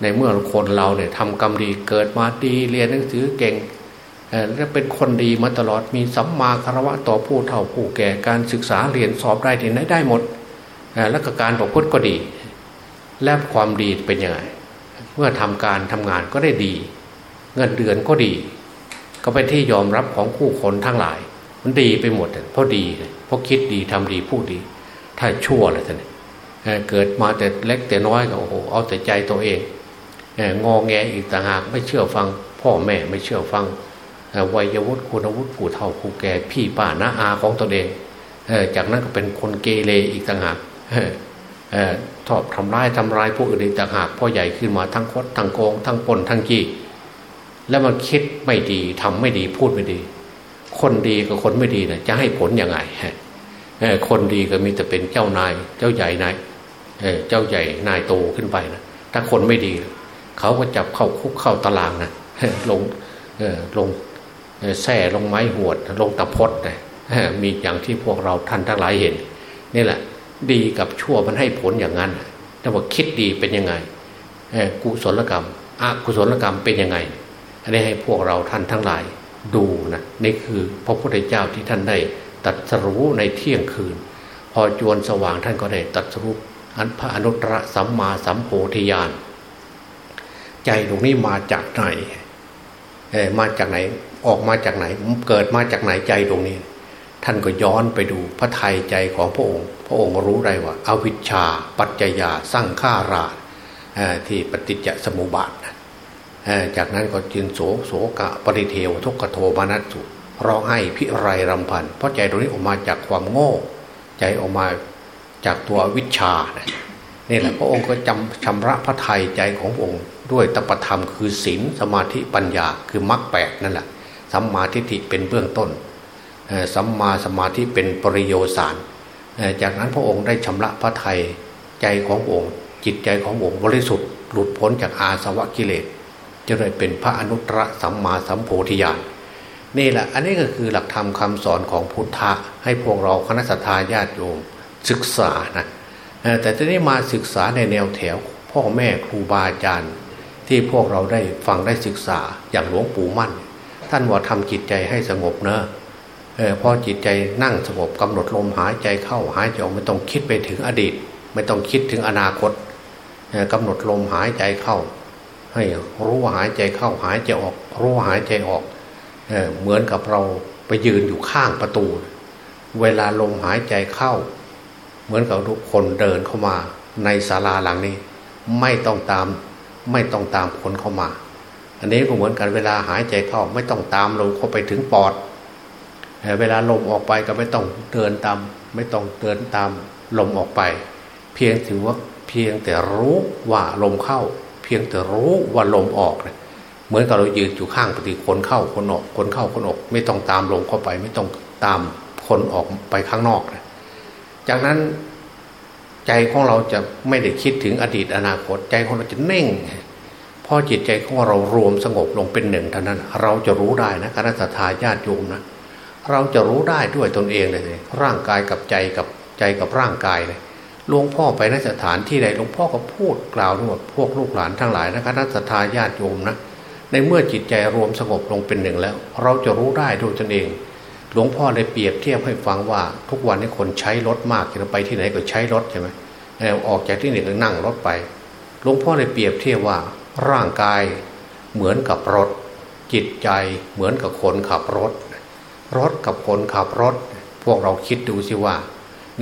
B: ในเมื่อคนเราเนี่ยทำกรรมดีเกิดมาดีเรียนหนังสือเก่งและเป็นคนดีมาตลอดมีสัมมาคารวะต่อผู้เฒ่าผู้แก่การศึกษาเรียนสอบได้ที่ไหนได้หมด แล้วก็การประพฤติก็ดี และความดีเป็นยังไง เมื่อทำการทำงานก็ได้ดี เงินเดือนก็ดี ก็เป็นที่ยอมรับของผู้คนทั้งหลาย มันดีไปหมดเพราะดีเพราะคิดดีทำดีพูดดี ถ้าชั่วอะไรท่านเกิดมาแต่เล็กแต่น้อยก็โอ้โหเอาแต่ใจตัวเองงอแงอีกต่างหากไม่เชื่อฟัง พ่อแม่ไม่เชื่อฟังวัยวุฒิคุณวุฒิผู้เฒ่าผู้แก่พี่ป้าน้าอาของตนเองจากนั้นก็เป็นคนเกเรอีกต่างหาก ชอบทำร้ายทำร้ายผู้อื่นต่างหากพ่อใหญ่ขึ้นมาทั้งคดทั้งโกงทั้งปนทั้งกี้แล้วมันคิดไม่ดีทำไม่ดีพูดไม่ดี คนดีกับคนไม่ดีเนะจะให้ผลยังไงคนดีก็มีแต่เป็นเจ้านาย เจ้าใหญ่นายเจ้าใหญ่นายโตขึ้นไปนะถ้าคนไม่ดี เขาก็จับเข้าคุกเข้าตารางนะลงลงแส่ลงไม้หวด ลงตะพดนะมีอย่างที่พวกเราท่านทั้งหลายเห็น นี่แหละ ดีกับชั่วมันให้ผลอย่างนั้นแต่ว่าคิดดีเป็นยังไงกุศลกรรมอกุศลกรรมเป็นยังไง อันนี้ให้พวกเราท่านทั้งหลายดูนะนี่คือพระพุทธเจ้าที่ท่านได้ตัดสรู้ในเที่ยงคืน พอจวนสว่างท่านก็ได้ตัดสรู้อันพระอนุตตรสัมมาสัมโพธิญาณใจตรงนี้มาจากไหนมาจากไหนออกมาจากไหน เกิดมาจากไหนใจตรงนี้ ท่านก็ย้อนไปดูพระไทยใจของพระองค์ พระองค์รู้ได้ว่าอาวิชชา ปัจจยาสร้างฆาราที่ปฏิจจสมุปบาทจากนั้นก็จึงโสโสกะปริเทวทุกขโทมานัสสุร้องให้พิไรรำพัน เพราะใจตรงนี้ออกมาจากความโง่ ใจออกมาจากตัววิชานี่แหละพระองค์ก็จำชำระพระไทยใจของพระองค์ ด้วยตปธรรมคือศีลสมาธิปัญญาคือมรรคแปดนั่นแหละสัมมาทิฏฐิเป็นเบื้องต้น สัมมาสมาธิเป็นปริโยสารจากนั้นพระองค์ได้ชำระพระไทยใจขององค์ จิตใจขององค์บริสุทธิ์หลุดพ้นจากอาสวะกิเลสจะได้เป็นพระอนุตตรสัมมาสัมโพธิญาณนี่แหละอันนี้ก็คือหลักธรรมคาสอนของพุทธะให้พวกเราคณะสัตยาญาติโยมศึกษานะแต่ทีนี้มาศึกษาในแนวแถว พ่อแม่ครูบาอาจารย์ ที่พวกเราได้ฟังได้ศึกษาอย่างหลวงปู่มั่น ท่านว่าทำจิตใจให้สงบเนอะ พอจิตใจนั่งสงบกำหนดลมหายใจเข้าหายใจออกไม่ต้องคิดไปถึงอดีต ไม่ต้องคิดถึงอนาคตกำหนดลมหายใจเข้า ให้รู้ว่าหายใจเข้าหายใจออก รู้ว่าหายใจออกเเหมือนกับเราไปยืนอยู่ข้างประตู เวลาลมหายใจเข้า เหมือนกับทุกคนเดินเข้ามาในศาลาหลังนี้ ไม่ต้องตามไม่ต้องตามคนเข้ามา อันนี้ก็เหมือนกันเวลาหายใจเข้าไม่ต้องตามลมเข้าไปถึงปอด เวลาลมออกไปก็ไม่ต้องเดินตาม ไม่ต้องเดินตามลมออกไป เพียงถือว่าเพียงแต่รู้ว่าลมเข้า เพียงแต่รู้ว่าลมออกเเหมือนกับเรายืนอยู่ข้างปฏิคนเข้าคนออกคนเข้าคนออก ไม่ต้องตามลงเข้าไป ไม่ต้องตามคนคนออกไปข้างนอกนะจากนั้นใจของเราจะไม่ได้คิดถึงอดีตอนาคตใจของเราจะเน่งพอจิตใจของเรารวมสงบลงเป็นหนึ่งเท่านั้น เราจะรู้ได้นะคณะทาญาติโยมนะ เราจะรู้ได้ด้วยตนเองเลย ร่างกายกับใจกับใจกับร่างกายเลยหลวงพ่อไปนสถานที่ใดหลวงพ่อก็พูดกล่าวทั้งหมดพวกลูกหลานทั้งหลายนะคณะทาญาติโยมนะในเมื่อจิตใจรวมสงบลงเป็นหนึ่งแล้ว เราจะรู้ได้ด้วยตนเอง หลวงพ่อเลยเปรียบเทียบให้ฟังว่า ทุกวันนี้คนใช้รถมากจะไปที่ไหนก็ใช้รถใช่ไหมออกจากที่ไหนก็นั่งรถไป หลวงพ่อเลยเปรียบเทียบว่าร่างกายเหมือนกับรถ จิตใจเหมือนกับคนขับรถ รถกับคนขับรถ พวกเราคิดดูสิว่า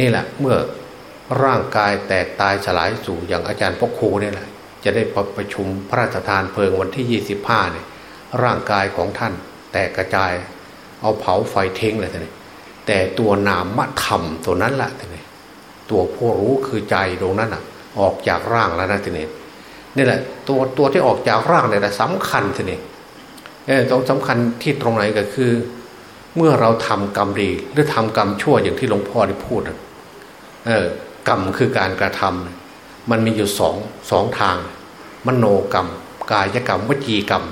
B: นี่แหละเมื่อร่างกายแตกตายสลายสู่อย่างอาจารย์พ่อครูนี่แหละจะได้ประชุมพระราชทานเพลิงวันที่ 25เนี่ยร่างกายของท่านแตกกระจาย เอาเผาไฟเท้งเลยท่านแต่ตัวนามธรรมตัวนั้นแหละท่านตัวผู้รู้คือใจตรงนั้นอะ ออกจากร่างแล้วนะท่านนี่แหละ ตัวตัวที่ออกจากร่างเนี่ยแหละสำคัญท่านเองเออตรงสำคัญที่ตรงไหนก็คือ เมื่อเราทำกรรมดีหรือทำกรรมชั่วอย่างที่หลวงพ่อได้พูดเออกรรมคือการกระทำมันมีอยู่สองสองทาง มโนกรรม กายกรรมวจีกรรม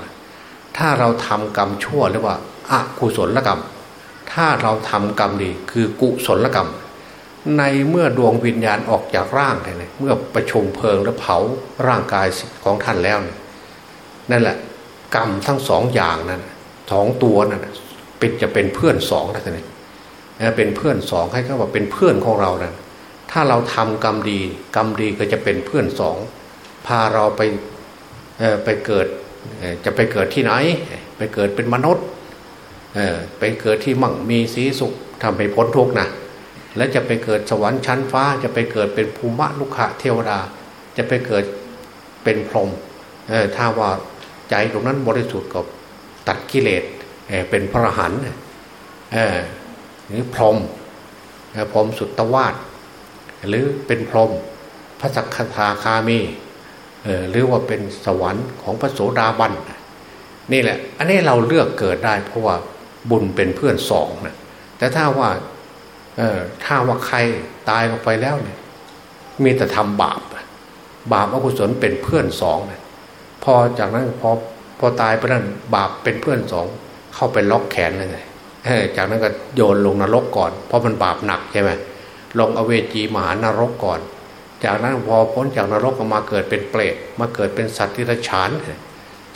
B: ถ้าเราทำกรรมชั่วหรือว่าอกุศลกรรม ถ้าเราทำกรรมดีคือกุศลกรรม ในเมื่อดวงวิญญาณออกจากร่างเนี่ยเมื่อประชุมเพลิงแล้วเผาร่างกายของท่านแล้วเนี่ยนั่นแหละ กรรมทั้งสองอย่างนั้นสองตัวนั้น เป็นจะเป็นเพื่อนสองนะท่านเป็นเพื่อนสองให้เขาว่าเป็นเพื่อนของเรานั้นถ้าเราทำกรรมดี กรรมดีก็จะเป็นเพื่อนสอง พาเราไปไปเกิดจะไปเกิดที่ไหน ไปเกิดเป็นมนุษย์ไปเกิดที่มั่งมีสีสุขทำให้พ้นทุกข์นะและจะไปเกิดสวรรค์ชั้นฟ้า จะไปเกิดเป็นภูมิลุขะเทวดา จะไปเกิดเป็นพรหมถ้าว่าใจตรงนั้นบริสุทธิ์กับตัดกิเลส เป็นพระหันหรือพรหมพรหมสุตตวาสหรือเป็นพรหมพระสักคาคามีหรือว่าเป็นสวรรค์ของพระโสดาบันนี่แหละ อันนี้เราเลือกเกิดได้ เพราะว่าบุญเป็นเพื่อนสองนะแต่ถ้าว่าถ้าว่าใครตายออกไปแล้วเนี่ยมีแต่ทำบาป บาปอกุศลเป็นเพื่อนสองนะพอจากนั้นพอพอตายไปนั้นบาปเป็นเพื่อนสอง เข้าไปล็อกแขนเลยจากนั้นก็โยนลงนรกก่อน เพราะมันบาปหนักใช่ไหมลงอเวจีมหานรกก่อน จากนั้นพอพ้นจากนรกก็มาเกิดเป็นเปรตมาเกิดเป็นสัตว์ที่ระฉาน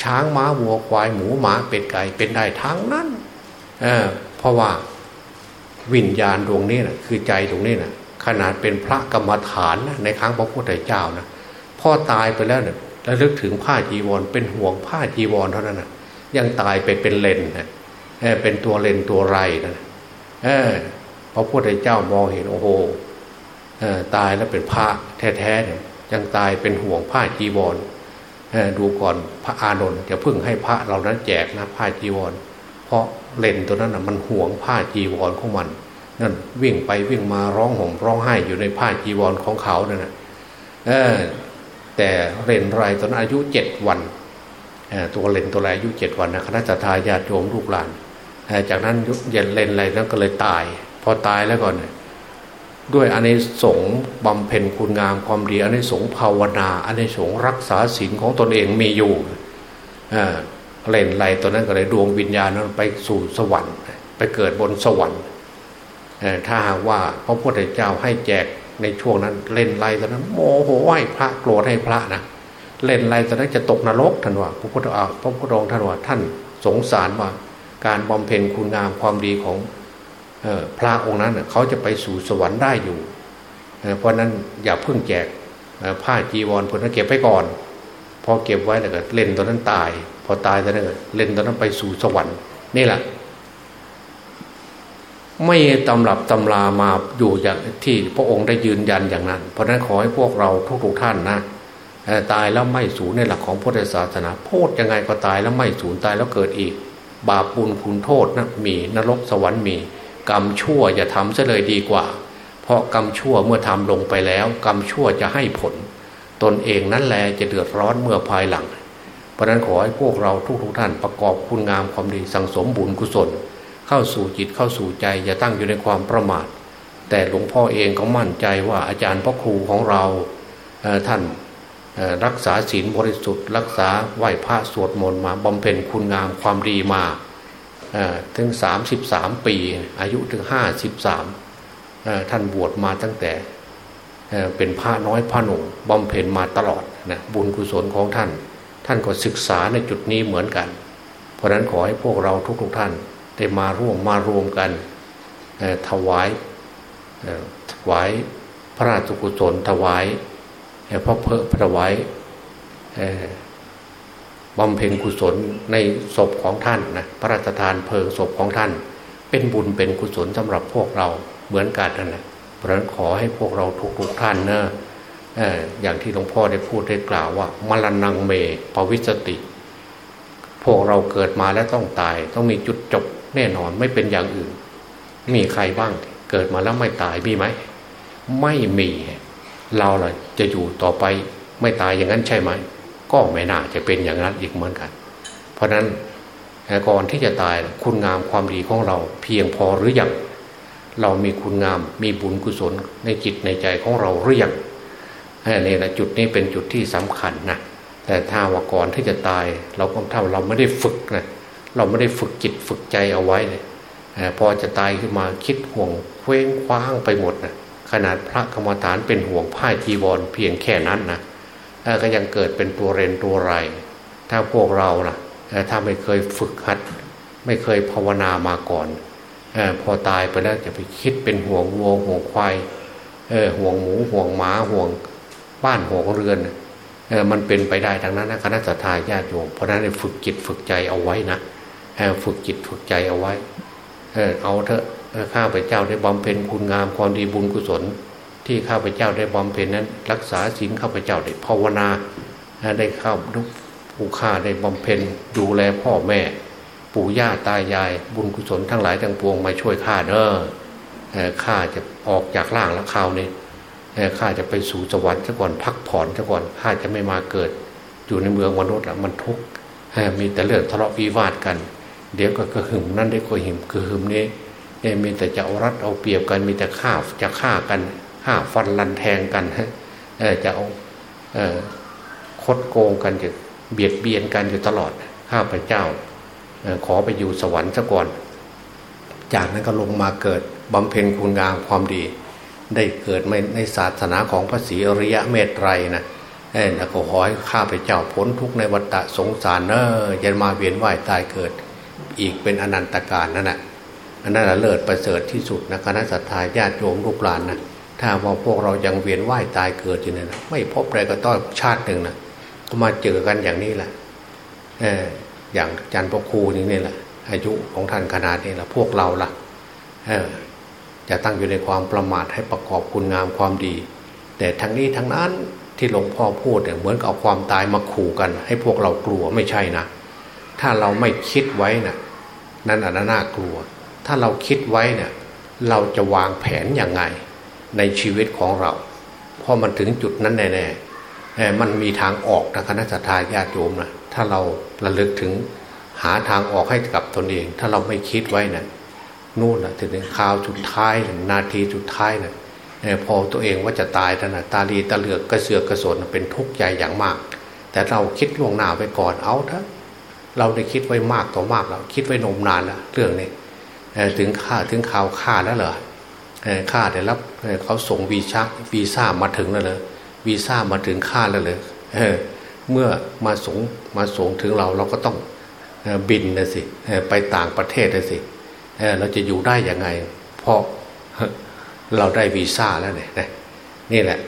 B: ช้างม้าวัวควายหมูหมาเป็ดไก่เป็นได้ทั้งนั้นเเพราะว่าวิญญาณดวงนี้นะคือใจดวงนี้นะขนาดเป็นพระกรรมฐานนะในครั้งพระพุทธเจ้านะพ่อตายไปแล้วเนะี่ยแล้วลึกถึงผ้าจีวรเป็นห่วงผ้าจีวรเท่านั้นนะ ยังตายไปเป็นเลนนะเป็นตัวเลนตัวไรนะเออพระพุทธเจ้ามองเห็นโอ้โหตายแล้วเป็นพระแท้ๆเนี่ยยังตายเป็นห่วงผ้าจีวรดูก่อนพระอานนท์จะพึ่งให้พระเรานั้นแจกนะผ้าจีวร เพราะเลนตัวนั้นนะมันห่วงผ้าจีวรของมันนั่นวิ่งไปวิ่งมาร้องห่มร้องไห้อยู่ในผ้าจีวรของเขาเนั่นนะแต่เลนไรตอนนั้นอายุเจ็ดวัน ตัวเลนตัวไรอายุเจ็ดวันนะคณะทาญาติโยมลูกหลานจากนั้นเย็นเลนไรนั้นก็เลยตาย พอตายแล้วก่อนด้วยอันสงบำเพ็ญคุณงามความดีอันสงภาวนาอันสงรักษาศีลของตนเองมีอยู่เล่นไรตอนนั้นก็เลยดวงวิญญาณนั้นไปสู่สวรรค์ ไปเกิดบนสวรรค์ถ้าหากว่าพระพุทธเจ้าให้แจกในช่วงนั้นเล่นไรตอนนั้น โมโหไหวพระโกรธให้พระนะ เล่นไรตอนนั้นจะตกนรกท่านว่าพระพุทธพระพุทธองค์ท่านว่าท่านสงสารว่าการบำเพ็ญคุณงามความดีของพระองค์นั้นเขาจะไปสู่สวรรค์ได้อยู่ เพราะนั้นอย่าเพิ่งแจกผ้าจีวรพวกนั้นเก็บไว้ก่อน พอเก็บไว้แล้วก็เล่นตอนนั้นตาย พอตายตอนนั้นเล่นตอนนั้นไปสู่สวรรค์นี่แหละไม่ตำรับตำรามาอยู่อย่างที่พระองค์ได้ยืนยันอย่างนั้น เพราะนั้นขอให้พวกเราทุกๆท่านนะ ตายแล้วไม่สูญในหลักของพุทธศาสนาพูดยังไงก็ตายแล้วไม่สูญตายแล้วเกิดอีก บาปบุญคุณโทษนะมีนรกสวรรค์มี กรรมชั่วอย่าทำซะเลยดีกว่า เพราะกรรมชั่วเมื่อทำลงไปแล้ว กรรมชั่วจะให้ผล ตนเองนั่นแหละจะเดือดร้อนเมื่อภายหลัง เพราะนั้นขอให้พวกเราทุกๆทท่านประกอบคุณงามความดีสังสมบุญกุศลเข้าเข้าสู่จิตเข้าสู่ใจอย่าตั้งอยู่ในความประมาท แต่หลวงพ่อเองก็มั่นใจว่าอาจารย์พ่อครูของเราท่าน รักษาศีลบริสุทธิ์ รักษาไหวพระสวดมนต์มาบำเพ็ญคุณงามความดีมาถึง 33 ปี อายุถึง 53 ท่านบวชมาตั้งแต่เป็นพระน้อยพระหนุ่มบำเพ็ญมาตลอดนะบุญกุศลของท่าน ท่านก็ศึกษาในจุดนี้เหมือนกัน เพราะนั้นขอให้พวกเราทุกๆทท่านได้มาร่วมมารวมกันถวายถวายพระราชกุศลถวาย พระเพอถวายบำเพ็ญกุศลในศพของท่านนะพระราชทานเพลิงศพของท่าน เป็นบุญเป็นกุศลสำหรับพวกเราเหมือนกันนะเพราะฉะนั้นขอให้พวกเราทุกๆท่านเนะอย่างที่หลวงพ่อได้พูดได้กล่าวว่ามรณงเมปวิสติ พวกเราเกิดมาแล้วต้องตาย ต้องมีจุดจบแน่นอนไม่เป็นอย่างอื่น มีใครบ้างเกิดมาแล้วไม่ตายมีไหม ไม่มี เราเลยจะอยู่ต่อไปไม่ตายอย่างนั้นใช่ไหม ก็ไม่น่าจะเป็นอย่างนั้นอีกเหมือนกัน เพราะนั้นก่อนที่จะตายคุณงามความดีของเราเพียงพอหรือยังเรามีคุณงามมีบุญกุศลในจิตในใจของเราหรือยังนี่แหละจุดนี้เป็นจุดที่สำคัญนะแต่ถ้าว่าก่อนที่จะตาย เราก็ถ้าเราไม่ได้ฝึกนะเราไม่ได้ฝึกจิตฝึกใจเอาไว้เลยพอจะตายขึ้นมาคิดห่วงเคว้งคว้างไปหมดนะ ขนาดพระกรรมฐานเป็นห่วงผ้าจีวรเพียงแค่นั้นนะก็ยังเกิดเป็นตัวเรนตัวไร ถ้าพวกเราลนะถ้าไม่เคยฝึกหัด ไม่เคยภาวนามาก่อนอพอตายไปแล้วจะไปคิดเป็นห่วงวัวห่วงควายห่วงหมูห่วงหมาห่วงบ้านห่วงเรือนมันเป็นไปได้ทั้งนั้นนะคณะสัตยาญาติโยมเพราะนั้นฝึกจิตฝึกใจเอาไว้นะฝึกจิตฝึกใจเอาไว้เอาเถอะ ข้าพเจ้าได้บำเพ็ญคุณงามความดีบุญกุศล ที่ข้าพเจ้าได้บำเพ็ญนั้น รักษาศีลข้าพเจ้าได้ภาวนาได้เข้าทุกผู้ข้าได้บำเพ็ญดูแลพ่อแม่ ปู่ย่าตายาย บุญกุศลทั้งหลายทั้งปวงมาช่วยข้าเด้อข้าจะออกจากร่างแล้วข่าวนี้ข้าจะไปสู่สวรรค์ซะก่อนพักผ่อนซะก่อนข้าจะไม่มาเกิด อยู่ในเมืองมนุษย์มันทุกข์มีแต่เรื่องทะเลาะวิวาทกัน เดี๋ยวก็กระหึ่มนั่นได้ก็หิมกระหึ่มนี้ เนี่ยมีแต่จะเอารัดเอาเปรียบกันมีแต่ฆ่าจะฆ่ากันฆ่าฟันลันแทงกันจะเอาคดโกงกันจะเบียดเบียนกันอยู่ตลอดข้าพเจ้าขอไปอยู่สวรรค์ซะก่อน จากนั้นก็ลงมาเกิดบำเพ็ญคุณงามความดี ได้เกิดในศาสนาของพระศรีอริยะเมตไตรนะแล้วก็ขอให้ข้าพเจ้าพ้นทุกในวัฏสงสารเนออย่ามาเวียนว่ายตายเกิด อีกเป็นอนันตการนั่นแหละ อันนั้นเลิศประเสริฐที่สุดนะคณะสัตยาญาติโยมลูกหลานนะถ้าว่าพวกเรายังเวียนว่ายตายเกิดอยู่เนี่ยนะไม่พบอะไรก็ต้องชาติหนึ่งนะก็มาเจอกันอย่างนี้แหละเอออย่างจันทร์พครูนี่นี่แหละอายุของท่านขนาดนี้แหละพวกเราละ่ะเออจะตั้งอยู่ในความประมาทให้ประกอบคุณงามความดี แต่ทั้งนี้ทั้งนั้นที่หลวงพ่อพูดเนี่ยเหมือนกับเอาความตายมาขู่กัน ให้พวกเรากลัวไม่ใช่นะ ถ้าเราไม่คิดไว้นะ่ะ นั่นอันน่ากลัว ถ้าเราคิดไว้เนี่ยเราจะวางแผนอย่างไง ในชีวิตของเราพอมันถึงจุดนั้นแน่ๆมันมีทางออกนะคณะทาญาติโยมนะถ้าเราระลึกถึงหาทางออกให้กับตนเอง ถ้าเราไม่คิดไว้นะนู่นนะถึงข่าวสุดท้ายนาทีสุดท้ายนะพอตัวเองว่าจะตายท่านตาลีตาเหลือกกระเสือกกระสนเป็นทุกข์ใจอย่างมาก แต่เราคิดล่วงหน้าไปก่อนเอาเถอะเราได้คิดไว้มากต่อมากแล้วคิดไว้นมนานแล้วเรื่องนี้ ถึงค่าถึงข่าวค่าแล้วเหรอค่าได้รับเขาส่งวีซ่าวีซ่ามาถึงแล้วเลยวีซ่ามาถึงค่าแล้วเลยเเมื่อมาส่งมาส่งถึงเราเราก็ต้องบินนะสิไปต่างประเทศนะสิเราจะอยู่ได้ยังไง เพราะเราได้วีซ่าแล้วเนี่ยนี่แหละ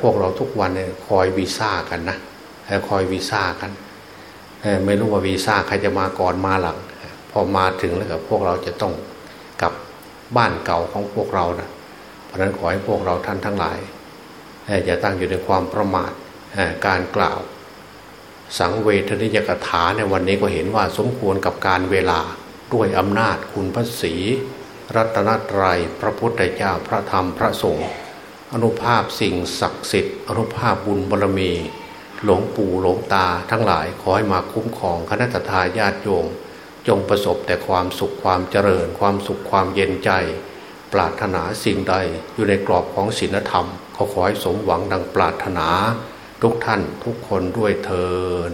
B: พวกเราทุกวันเนี่ยคอยวีซ่ากันนะคอยวีซ่ากันไม่รู้ว่าวีซ่าใครจะมาก่อนมาหลัง พอมาถึงแล้วกับพวกเราจะต้องกลับบ้านเก่าของพวกเรานะเพราะนั้นขอให้พวกเราท่านทั้งหลายอย่าตั้งอยู่ในความประมาทการกล่าว สังเวทนิยกถาในวันนี้ก็เห็นว่าสมควรกับการเวลาด้วยอำนาจคุณพระศีรัตนตรัยพระพุทธเจ้าพระธรรมพระสงฆ์อนุภาพสิ่งศักดิ์สิทธิ์อนุภาพบุญบารมี หลวงปู่หลวงตาทั้งหลายขอให้มาคุ้มครองคณะทาญาติโยม จงประสบแต่ความสุขความเจริญ ความสุขความเย็นใจ ปรารถนาสิ่งใดอยู่ในกรอบของศีลธรรม ขอขอให้สมหวังดังปรารถนา ทุกท่านทุกคนด้วยเทอ